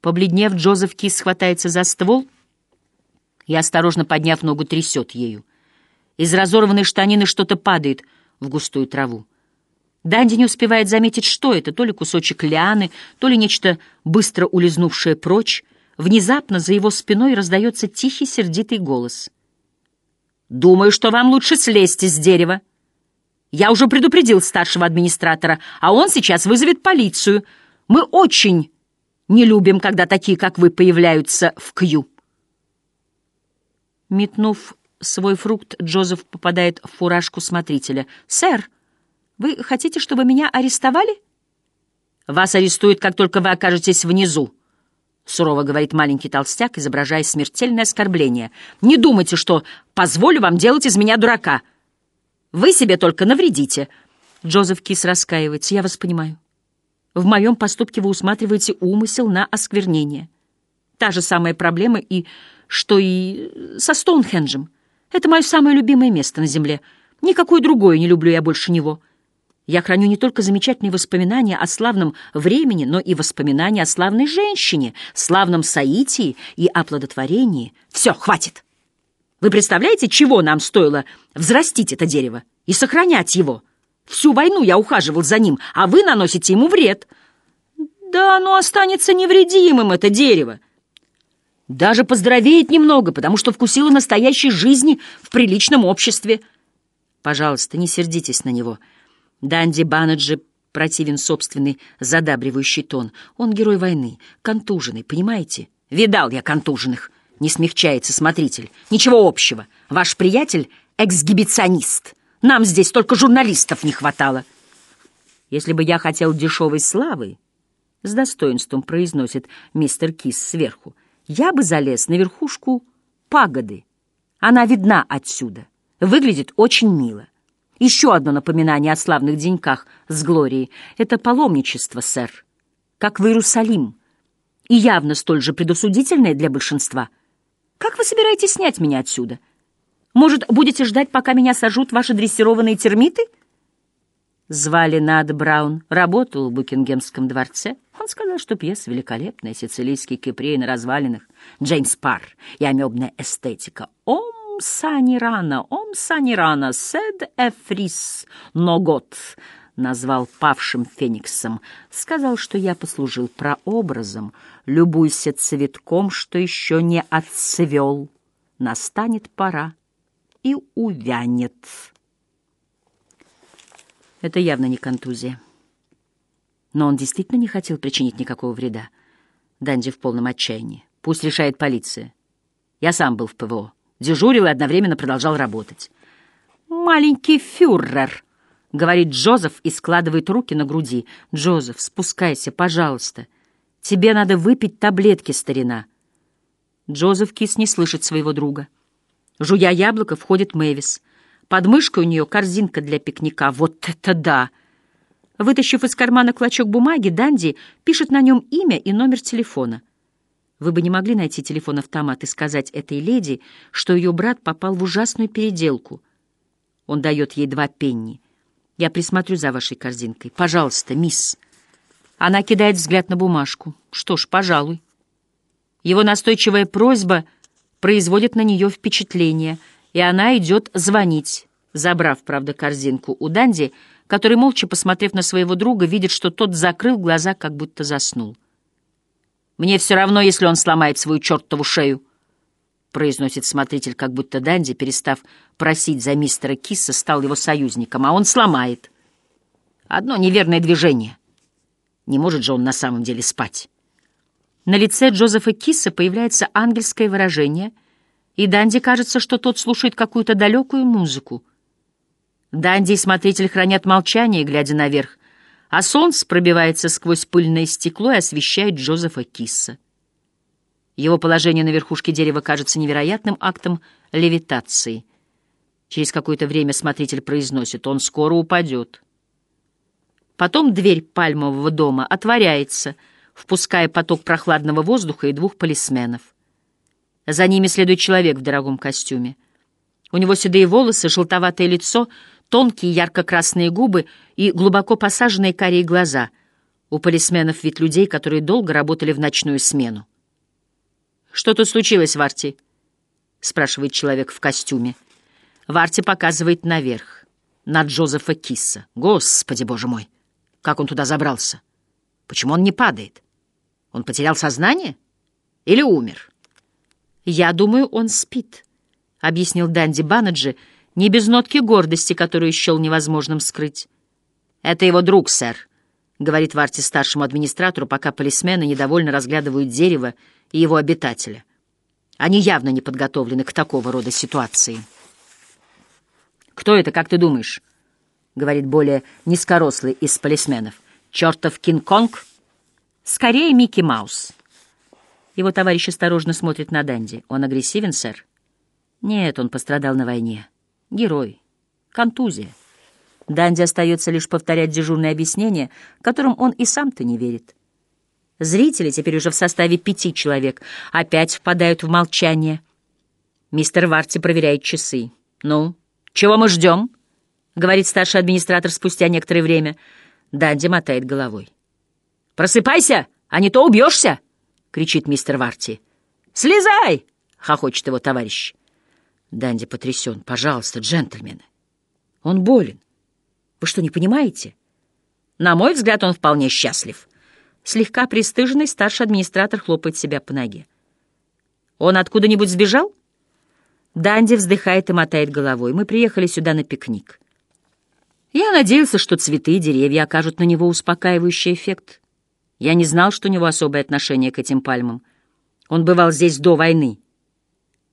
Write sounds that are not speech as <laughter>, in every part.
Побледнев, Джозеф Кис схватается за ствол и, осторожно подняв ногу, трясет ею. Из разорванной штанины что-то падает в густую траву. Данди не успевает заметить, что это, то ли кусочек лианы, то ли нечто быстро улизнувшее прочь. Внезапно за его спиной раздается тихий сердитый голос. «Думаю, что вам лучше слезть с дерева. Я уже предупредил старшего администратора, а он сейчас вызовет полицию. Мы очень не любим, когда такие, как вы, появляются в Кью». Метнув свой фрукт, Джозеф попадает в фуражку смотрителя. «Сэр!» Вы хотите, чтобы меня арестовали? Вас арестуют, как только вы окажетесь внизу, — сурово говорит маленький толстяк, изображая смертельное оскорбление. Не думайте, что позволю вам делать из меня дурака. Вы себе только навредите. Джозеф Кис раскаивается. Я вас понимаю. В моем поступке вы усматриваете умысел на осквернение. Та же самая проблема и что и со Стоунхенджем. Это мое самое любимое место на земле. Никакое другое не люблю я больше него. Я храню не только замечательные воспоминания о славном времени, но и воспоминания о славной женщине, славном соитии и оплодотворении. Все, хватит! Вы представляете, чего нам стоило взрастить это дерево и сохранять его? Всю войну я ухаживал за ним, а вы наносите ему вред. Да оно останется невредимым, это дерево. Даже поздоровеет немного, потому что вкусило настоящей жизни в приличном обществе. Пожалуйста, не сердитесь на него. — Данди Баннеджи противен собственный задабривающий тон. Он герой войны, контуженный, понимаете? Видал я контуженных. Не смягчается смотритель. Ничего общего. Ваш приятель — эксгибиционист. Нам здесь только журналистов не хватало. Если бы я хотел дешевой славы, с достоинством произносит мистер Кис сверху, я бы залез на верхушку пагоды. Она видна отсюда. Выглядит очень мило. Еще одно напоминание о славных деньках с Глорией — это паломничество, сэр, как в Иерусалим, и явно столь же предосудительное для большинства. Как вы собираетесь снять меня отсюда? Может, будете ждать, пока меня сожрут ваши дрессированные термиты? Звали Над Браун, работал в Букингемском дворце. Он сказал, что пьеса великолепная, сицилийский кипрей на развалинах, Джеймс Пар и амебная эстетика. О, сани рано, ом сани рано, сед эфрис ногот, назвал павшим фениксом, сказал, что я послужил прообразом, любуйся цветком, что еще не отцвел, настанет пора и увянет. Это явно не контузия. Но он действительно не хотел причинить никакого вреда. Данди в полном отчаянии. Пусть решает полиция. Я сам был в ПВО дежурил и одновременно продолжал работать. «Маленький фюрер», — говорит Джозеф и складывает руки на груди. «Джозеф, спускайся, пожалуйста. Тебе надо выпить таблетки, старина». Джозеф Кис не слышит своего друга. Жуя яблоко, входит Мэвис. Под мышкой у нее корзинка для пикника. Вот это да! Вытащив из кармана клочок бумаги, Данди пишет на нем имя и номер телефона. Вы бы не могли найти телефон-автомат и сказать этой леди, что ее брат попал в ужасную переделку. Он дает ей два пенни. Я присмотрю за вашей корзинкой. Пожалуйста, мисс. Она кидает взгляд на бумажку. Что ж, пожалуй. Его настойчивая просьба производит на нее впечатление, и она идет звонить, забрав, правда, корзинку у Данди, который, молча посмотрев на своего друга, видит, что тот закрыл глаза, как будто заснул. Мне все равно, если он сломает свою чертову шею, — произносит смотритель, как будто Данди, перестав просить за мистера Кисса, стал его союзником, а он сломает. Одно неверное движение. Не может же он на самом деле спать. На лице Джозефа Кисса появляется ангельское выражение, и Данди кажется, что тот слушает какую-то далекую музыку. Данди и смотритель хранят молчание, глядя наверх, а солнце пробивается сквозь пыльное стекло и освещает Джозефа Кисса. Его положение на верхушке дерева кажется невероятным актом левитации. Через какое-то время смотритель произносит «Он скоро упадет». Потом дверь пальмового дома отворяется, впуская поток прохладного воздуха и двух полисменов. За ними следует человек в дорогом костюме. У него седые волосы, желтоватое лицо — тонкие ярко-красные губы и глубоко посаженные карие глаза. У полисменов вид людей, которые долго работали в ночную смену. «Что тут случилось, Варти?» — спрашивает человек в костюме. Варти показывает наверх, на Джозефа Кисса. «Господи, боже мой! Как он туда забрался? Почему он не падает? Он потерял сознание? Или умер?» «Я думаю, он спит», — объяснил Данди Баннеджи, не без нотки гордости, которую счел невозможным скрыть. «Это его друг, сэр», — говорит Варти старшему администратору, пока полисмены недовольно разглядывают дерево и его обитателя. Они явно не подготовлены к такого рода ситуации. «Кто это, как ты думаешь?» — говорит более низкорослый из полисменов. «Чертов Кинг-Конг?» «Скорее Микки Маус». Его товарищ осторожно смотрит на Данди. «Он агрессивен, сэр?» «Нет, он пострадал на войне. Герой. Контузия». Данди остается лишь повторять дежурные объяснения, которым он и сам-то не верит. Зрители, теперь уже в составе пяти человек, опять впадают в молчание. Мистер Варти проверяет часы. «Ну, чего мы ждем?» — говорит старший администратор спустя некоторое время. Данди мотает головой. «Просыпайся, а не то убьешься!» — кричит мистер Варти. «Слезай!» — хохочет его товарищ. Данди потрясен. «Пожалуйста, джентльмены. Он болен. Вы что, не понимаете? На мой взгляд, он вполне счастлив. Слегка пристыженный старший администратор хлопает себя по ноге. Он откуда-нибудь сбежал? Данди вздыхает и мотает головой. Мы приехали сюда на пикник. Я надеялся, что цветы и деревья окажут на него успокаивающий эффект. Я не знал, что у него особое отношение к этим пальмам. Он бывал здесь до войны.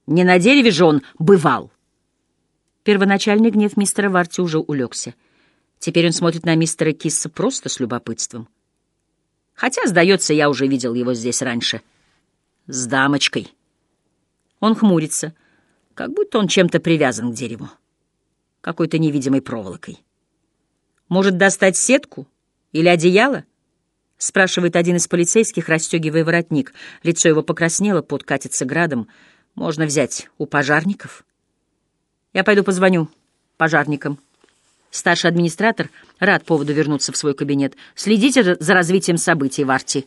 Не на дереве же он бывал. Первоначальный гнев мистера Варти уже улегся. Теперь он смотрит на мистера Кисса просто с любопытством. Хотя, сдается, я уже видел его здесь раньше. С дамочкой. Он хмурится, как будто он чем-то привязан к дереву. Какой-то невидимой проволокой. «Может, достать сетку? Или одеяло?» — спрашивает один из полицейских, расстегивая воротник. Лицо его покраснело, пот катится градом. «Можно взять у пожарников?» «Я пойду позвоню пожарникам», Старший администратор рад поводу вернуться в свой кабинет. Следите за развитием событий в Арти.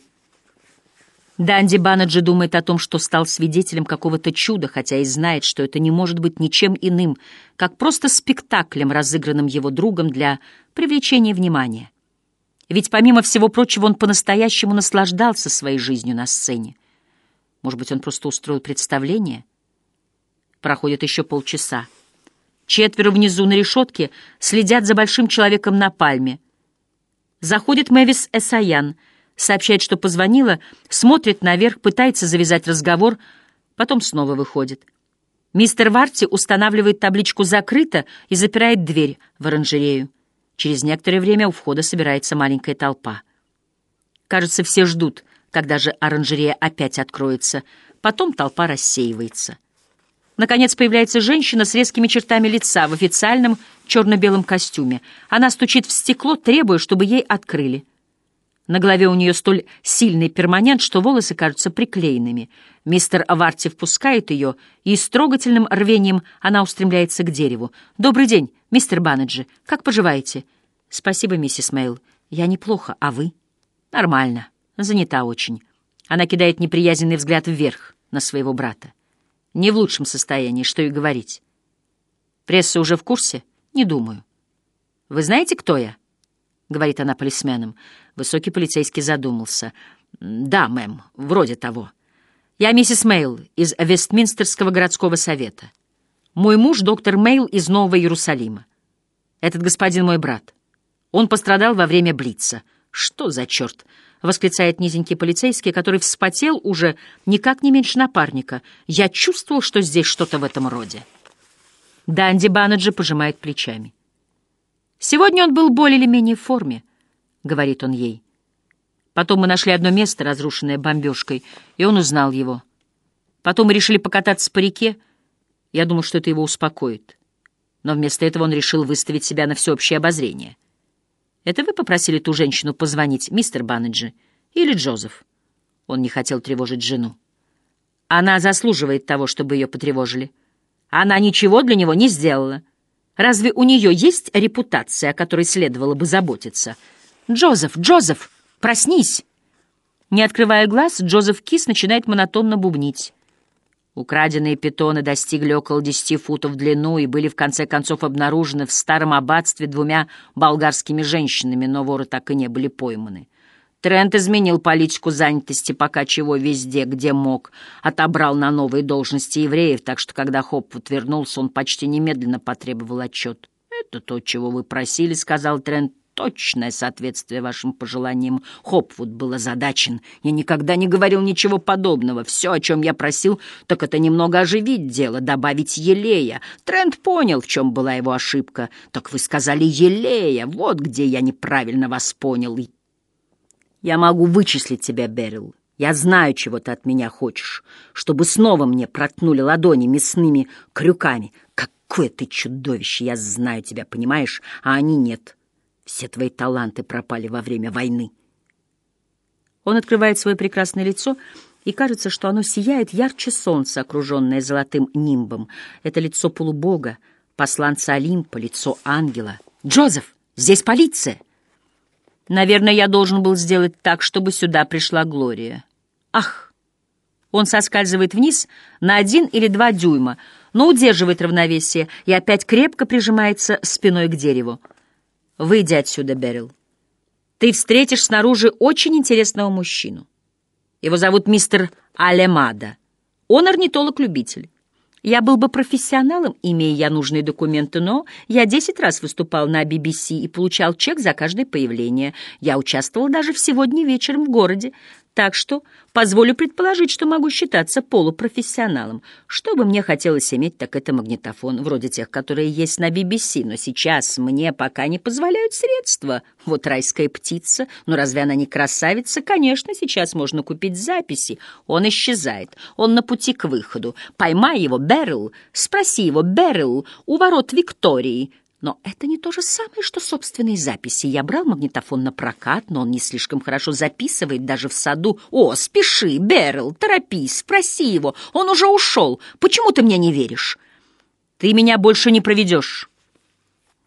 Данди Банаджи думает о том, что стал свидетелем какого-то чуда, хотя и знает, что это не может быть ничем иным, как просто спектаклем, разыгранным его другом для привлечения внимания. Ведь, помимо всего прочего, он по-настоящему наслаждался своей жизнью на сцене. Может быть, он просто устроил представление? Проходит еще полчаса. Четверо внизу на решетке следят за большим человеком на пальме. Заходит Мэвис Эсаян, сообщает, что позвонила, смотрит наверх, пытается завязать разговор, потом снова выходит. Мистер Варти устанавливает табличку «Закрыто» и запирает дверь в оранжерею. Через некоторое время у входа собирается маленькая толпа. Кажется, все ждут, когда же оранжерея опять откроется. Потом толпа рассеивается. Наконец появляется женщина с резкими чертами лица в официальном черно-белом костюме. Она стучит в стекло, требуя, чтобы ей открыли. На голове у нее столь сильный перманент, что волосы кажутся приклеенными. Мистер Аварти впускает ее, и с трогательным рвением она устремляется к дереву. «Добрый день, мистер Баннеджи. Как поживаете?» «Спасибо, миссис Мейл. Я неплохо, а вы?» «Нормально. Занята очень». Она кидает неприязненный взгляд вверх на своего брата. Не в лучшем состоянии, что и говорить. Пресса уже в курсе? Не думаю. Вы знаете, кто я? Говорит она полисменам. Высокий полицейский задумался. Да, мэм, вроде того. Я миссис Мейл из Вестминстерского городского совета. Мой муж доктор Мейл из Нового Иерусалима. Этот господин мой брат. Он пострадал во время Блица. Что за черт? — восклицает низенький полицейский, который вспотел уже никак не меньше напарника. «Я чувствовал, что здесь что-то в этом роде». Данди Баннеджи пожимает плечами. «Сегодня он был более или менее в форме», — говорит он ей. Потом мы нашли одно место, разрушенное бомбежкой, и он узнал его. Потом мы решили покататься по реке. Я думал, что это его успокоит. Но вместо этого он решил выставить себя на всеобщее обозрение. Это вы попросили ту женщину позвонить, мистер Баннеджи? Или Джозеф? Он не хотел тревожить жену. Она заслуживает того, чтобы ее потревожили. Она ничего для него не сделала. Разве у нее есть репутация, о которой следовало бы заботиться? Джозеф, Джозеф! Проснись!» Не открывая глаз, Джозеф Кис начинает монотонно бубнить. Украденные питоны достигли около десяти футов в длину и были в конце концов обнаружены в старом аббатстве двумя болгарскими женщинами, но воры так и не были пойманы. Трент изменил политику занятости пока чего везде, где мог, отобрал на новые должности евреев, так что когда Хопвуд вернулся, он почти немедленно потребовал отчет. «Это то, чего вы просили», — сказал Трент точное соответствие вашим пожеланиям. Хопвуд был озадачен. Я никогда не говорил ничего подобного. Все, о чем я просил, так это немного оживить дело, добавить елея. Трент понял, в чем была его ошибка. Так вы сказали елея. Вот где я неправильно вас понял. Я могу вычислить тебя, Берил. Я знаю, чего ты от меня хочешь, чтобы снова мне проткнули ладони мясными крюками. Какое ты чудовище! Я знаю тебя, понимаешь? А они нет. Все твои таланты пропали во время войны. Он открывает свое прекрасное лицо, и кажется, что оно сияет ярче солнца, окруженное золотым нимбом. Это лицо полубога, посланца Олимпа, лицо ангела. «Джозеф, здесь полиция!» Наверное, я должен был сделать так, чтобы сюда пришла Глория. Ах! Он соскальзывает вниз на один или два дюйма, но удерживает равновесие и опять крепко прижимается спиной к дереву. Выйди отсюда, Берил. Ты встретишь снаружи очень интересного мужчину. Его зовут мистер Алемада. Он орнитолог-любитель. Я был бы профессионалом, имея я нужные документы, но я десять раз выступал на BBC и получал чек за каждое появление. Я участвовал даже сегодня вечером в городе, так что позволю предположить, что могу считаться полупрофессионалом. Что бы мне хотелось иметь, так это магнитофон, вроде тех, которые есть на BBC, но сейчас мне пока не позволяют средства. Вот райская птица, ну разве она не красавица? Конечно, сейчас можно купить записи. Он исчезает, он на пути к выходу. Поймай его, Берл, спроси его, Берл, у ворот Виктории. Но это не то же самое, что собственные записи. Я брал магнитофон на прокат, но он не слишком хорошо записывает даже в саду. О, спеши, Берл, торопись, спроси его. Он уже ушел. Почему ты мне не веришь? Ты меня больше не проведешь.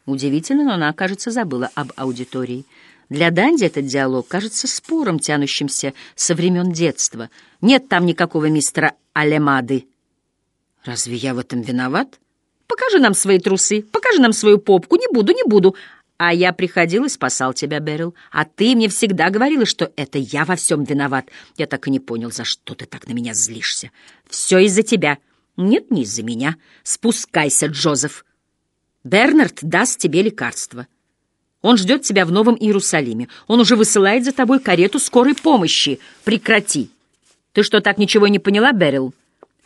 Удивительно, но она, кажется, забыла об аудитории. Для Данди этот диалог кажется спором, тянущимся со времен детства. Нет там никакого мистера Алемады. Разве я в этом виноват? Покажи нам свои трусы, покажи нам свою попку. Не буду, не буду. А я приходил и спасал тебя, Берил. А ты мне всегда говорила, что это я во всем виноват. Я так и не понял, за что ты так на меня злишься. Все из-за тебя. Нет, не из-за меня. Спускайся, Джозеф. Бернард даст тебе лекарство. Он ждет тебя в Новом Иерусалиме. Он уже высылает за тобой карету скорой помощи. Прекрати. Ты что, так ничего не поняла, Берил?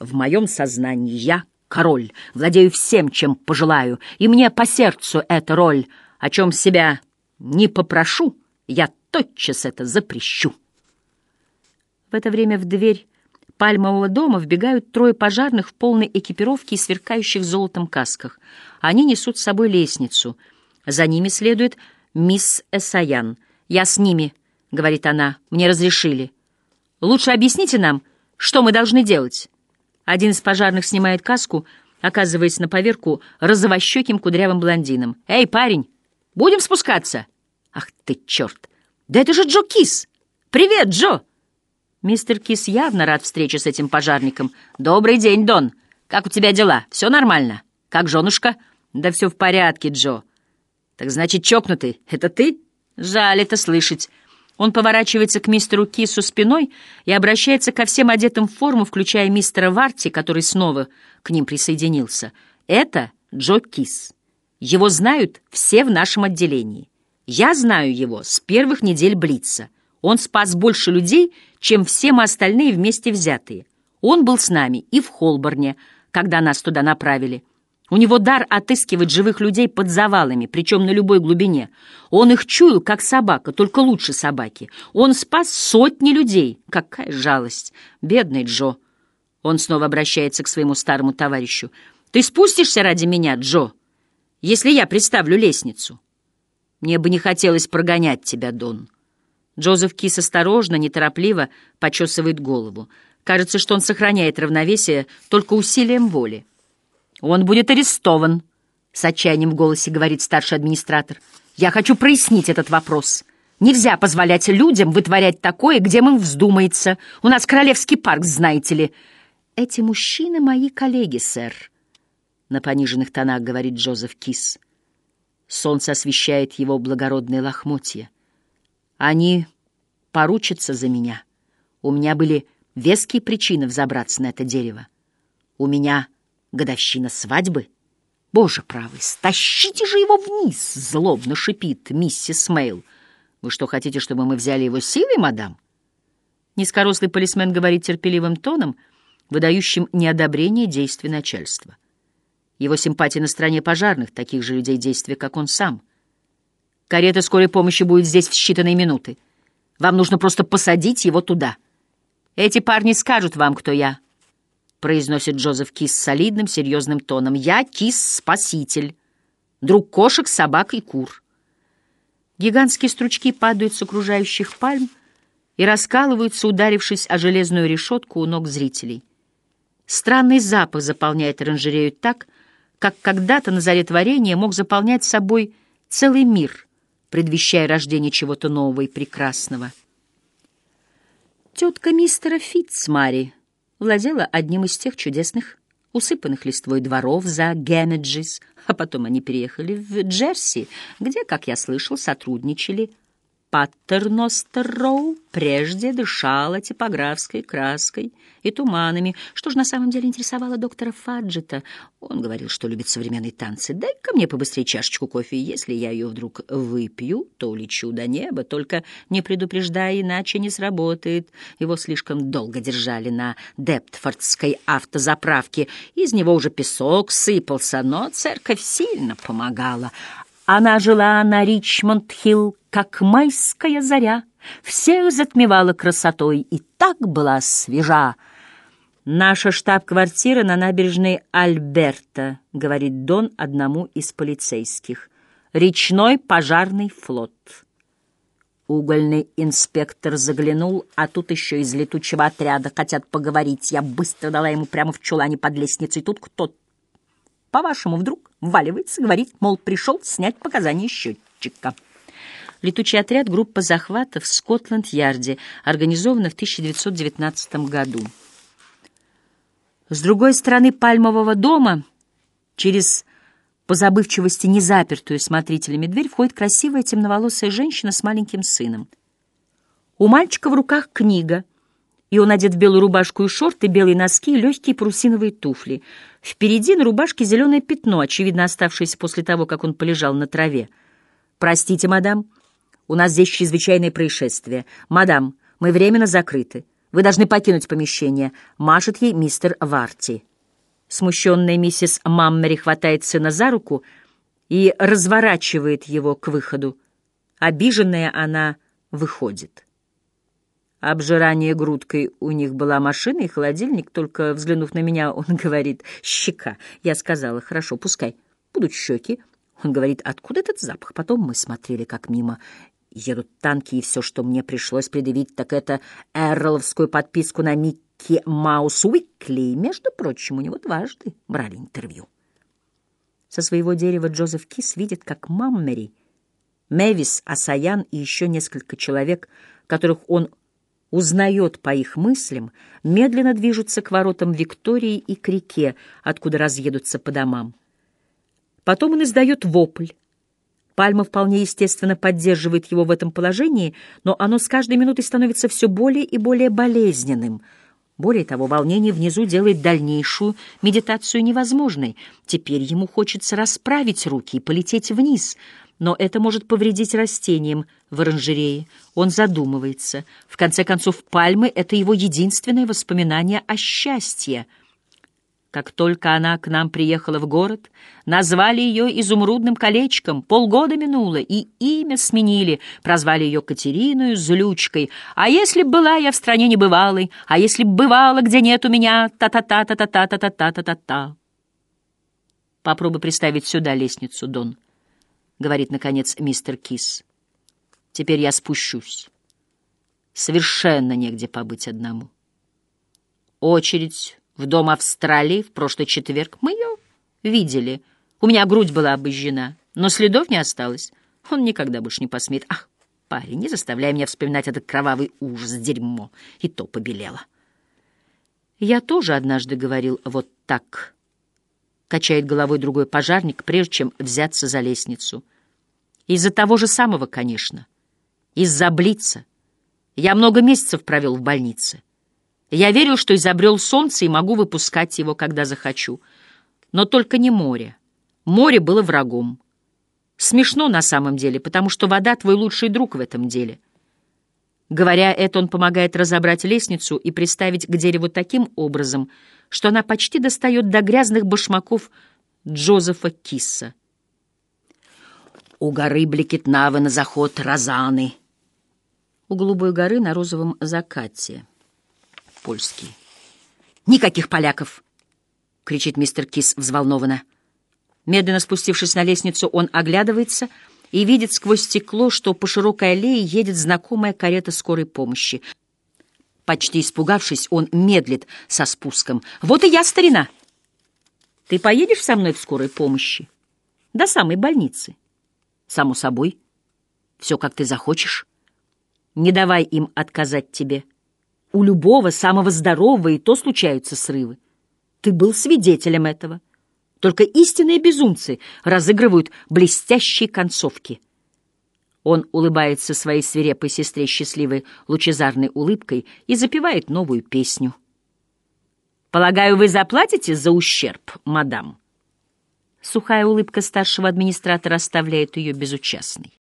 В моем сознании я король, владею всем, чем пожелаю, и мне по сердцу эта роль, о чем себя не попрошу, я тотчас это запрещу. В это время в дверь пальмового дома вбегают трое пожарных в полной экипировке и сверкающих золотом касках. Они несут с собой лестницу. За ними следует мисс Эсаян. «Я с ними», — говорит она, — «мне разрешили». «Лучше объясните нам, что мы должны делать». Один из пожарных снимает каску, оказываясь на поверку розовощеким кудрявым блондином. «Эй, парень, будем спускаться?» «Ах ты, черт! Да это же Джо Кис! Привет, Джо!» Мистер Кис явно рад встрече с этим пожарником. «Добрый день, Дон! Как у тебя дела? Все нормально? Как женушка?» «Да все в порядке, Джо». «Так значит, чокнутый, это ты?» «Жаль это слышать». Он поворачивается к мистеру Кису спиной и обращается ко всем одетым в форму, включая мистера Варти, который снова к ним присоединился. Это Джо Кис. Его знают все в нашем отделении. Я знаю его с первых недель Блица. Он спас больше людей, чем все мы остальные вместе взятые. Он был с нами и в Холборне, когда нас туда направили. У него дар отыскивать живых людей под завалами, причем на любой глубине. Он их чуял, как собака, только лучше собаки. Он спас сотни людей. Какая жалость! Бедный Джо. Он снова обращается к своему старому товарищу. «Ты спустишься ради меня, Джо, если я представлю лестницу?» «Мне бы не хотелось прогонять тебя, Дон». Джозеф Кис осторожно, неторопливо почесывает голову. Кажется, что он сохраняет равновесие только усилием воли. «Он будет арестован», — с отчаянием в голосе говорит старший администратор. «Я хочу прояснить этот вопрос. Нельзя позволять людям вытворять такое, где им вздумается. У нас Королевский парк, знаете ли. Эти мужчины мои коллеги, сэр. На пониженных тонах говорит Джозеф Кис. Солнце освещает его благородные лохмотья. Они поручатся за меня. У меня были веские причины взобраться на это дерево. У меня годовщина свадьбы. Боже правый, стащите же его вниз, злобно шипит миссис Мейл. Вы что, хотите, чтобы мы взяли его силой, мадам? Низкорослый полисмен говорит терпеливым тоном, выдающим неодобрение действий начальства. Его симпатия на стороне пожарных, таких же людей действия, как он сам. Карета скорой помощи будет здесь в считанные минуты. Вам нужно просто посадить его туда. Эти парни скажут вам, кто я, — произносит Джозеф Кис солидным, серьезным тоном. Я Кис-спаситель, друг кошек, собак и кур. Гигантские стручки падают с окружающих пальм и раскалываются, ударившись о железную решетку у ног зрителей. Странный запах заполняет оранжерею так, как когда-то на заре творения мог заполнять собой целый мир, предвещая рождение чего-то нового и прекрасного. Тетка мистера Фитцмари владела одним из тех чудесных, усыпанных листвой дворов за Гэмеджис, а потом они переехали в Джерси, где, как я слышал, сотрудничали Паттерностер-Роу прежде дышала типографской краской и туманами. Что же на самом деле интересовало доктора Фаджета? Он говорил, что любит современные танцы. «Дай-ка мне побыстрее чашечку кофе, если я ее вдруг выпью, то улечу до неба, только не предупреждая, иначе не сработает». Его слишком долго держали на Дептфордской автозаправке. Из него уже песок сыпался, но церковь сильно помогала. Она жила на Ричмонд-Хилл, как майская заря, всех затмевала красотой и так была свежа. «Наша штаб-квартира на набережной Альберта», — говорит Дон одному из полицейских. «Речной пожарный флот». Угольный инспектор заглянул, а тут еще из летучего отряда хотят поговорить. Я быстро дала ему прямо в чулане под лестницей. Тут кто-то по-вашему, вдруг вваливается, говорит, мол, пришел снять показания счетчика. Летучий отряд группа захвата в Скотланд-Ярде, организована в 1919 году. С другой стороны пальмового дома, через по забывчивости незапертую смотрителями дверь, входит красивая темноволосая женщина с маленьким сыном. У мальчика в руках книга — и он одет в белую рубашку и шорты, белые носки и легкие парусиновые туфли. Впереди на рубашке зеленое пятно, очевидно оставшееся после того, как он полежал на траве. «Простите, мадам, у нас здесь чрезвычайное происшествие. Мадам, мы временно закрыты. Вы должны покинуть помещение», — машет ей мистер Варти. Смущенная миссис Маммери хватает сына за руку и разворачивает его к выходу. Обиженная она выходит. Обжирание грудкой у них была машина и холодильник, только взглянув на меня, он <laughs> говорит «щека». Я сказала «хорошо, пускай, будут щеки». Он говорит «откуда этот запах?» Потом мы смотрели, как мимо едут танки, и все, что мне пришлось предъявить, так это эрловскую подписку на Микки Маус Уикли. Между прочим, у него дважды брали интервью. Со своего дерева Джозеф Кис видит, как Маммери, Мэвис, Асаян и еще несколько человек, которых он узнает по их мыслям, медленно движутся к воротам Виктории и к реке, откуда разъедутся по домам. Потом он издает вопль. Пальма вполне естественно поддерживает его в этом положении, но оно с каждой минутой становится все более и более болезненным. Более того, волнение внизу делает дальнейшую медитацию невозможной. Теперь ему хочется расправить руки и полететь вниз — но это может повредить растениям в оранжерее. Он задумывается. В конце концов, пальмы — это его единственное воспоминание о счастье. Как только она к нам приехала в город, назвали ее изумрудным колечком, полгода минуло, и имя сменили, прозвали ее Катериную Злючкой. А если б была я в стране небывалой, а если б бывала, где нет у меня, та-та-та-та-та-та-та-та-та-та. Попробуй представить сюда лестницу, Дон. — говорит, наконец, мистер Кис. «Теперь я спущусь. Совершенно негде побыть одному. Очередь в дом Австралии в прошлый четверг. Мы ее видели. У меня грудь была обожжена, но следов не осталось. Он никогда больше не посмеет. Ах, Парень, не заставляй меня вспоминать этот кровавый ужас, дерьмо. И то побелело. Я тоже однажды говорил вот так. Качает головой другой пожарник, прежде чем взяться за лестницу. Из-за того же самого, конечно. Из-за Блица. Я много месяцев провел в больнице. Я верил, что изобрел солнце и могу выпускать его, когда захочу. Но только не море. Море было врагом. Смешно на самом деле, потому что вода — твой лучший друг в этом деле. Говоря это, он помогает разобрать лестницу и приставить к дереву таким образом, что она почти достает до грязных башмаков Джозефа Кисса. У горы Бликетнавы на заход Розаны. У голубой горы на розовом закате. Польский. «Никаких поляков!» — кричит мистер Кис взволнованно. Медленно спустившись на лестницу, он оглядывается и видит сквозь стекло, что по широкой аллее едет знакомая карета скорой помощи. Почти испугавшись, он медлит со спуском. «Вот и я, старина!» «Ты поедешь со мной в скорой помощи?» «До самой больницы». «Само собой. Все, как ты захочешь. Не давай им отказать тебе. У любого, самого здорового, и то случаются срывы. Ты был свидетелем этого». Только истинные безумцы разыгрывают блестящие концовки. Он улыбается своей свирепой сестре счастливой лучезарной улыбкой и запевает новую песню. «Полагаю, вы заплатите за ущерб, мадам?» Сухая улыбка старшего администратора оставляет ее безучастной.